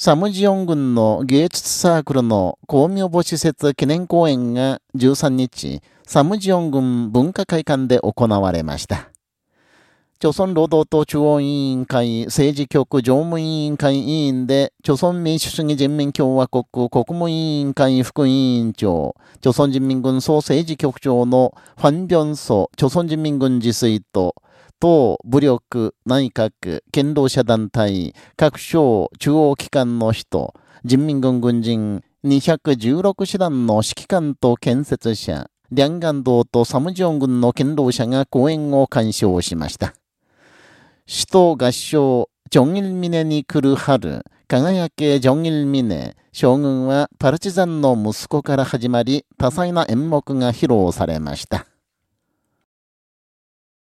サムジヨン郡の芸術サークルの公明母施設記念公演が13日、サムジヨン郡文化会館で行われました。朝鮮労働党中央委員会政治局常務委員会委員で、朝鮮民主主義人民共和国国務委員会副委員長、朝鮮人民軍総政治局長のファン・ビョンソ朝鮮人民軍自炊と、党、武力、内閣、剣道者団体、各省、中央機関の人、人民軍軍人、216師団の指揮官と建設者、両岸道とサムジョン軍の剣道者が講演を鑑賞しました。首都合唱、ジョンイルミネに来る春、輝けジョンイルミネ、将軍はパルチザンの息子から始まり、多彩な演目が披露されました。